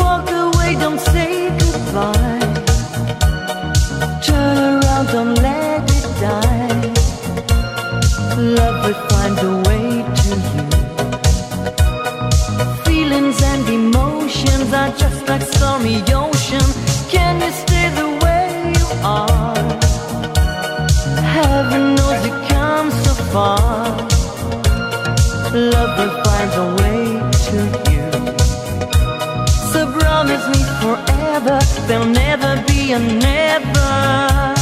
Walk away, don't say goodbye. Turn around, don't let it die. Love will find a way to you. Feelings and emotions are just like stormy ocean. Can you stay the way you are? Heaven knows so far. Love will find a way to you promise me forever there'll never be a never.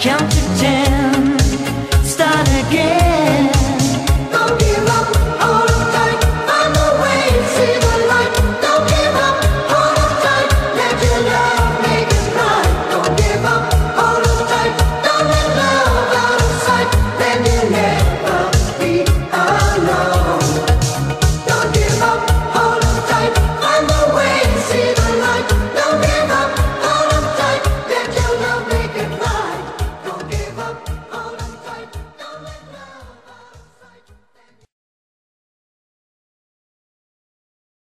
Count to ten.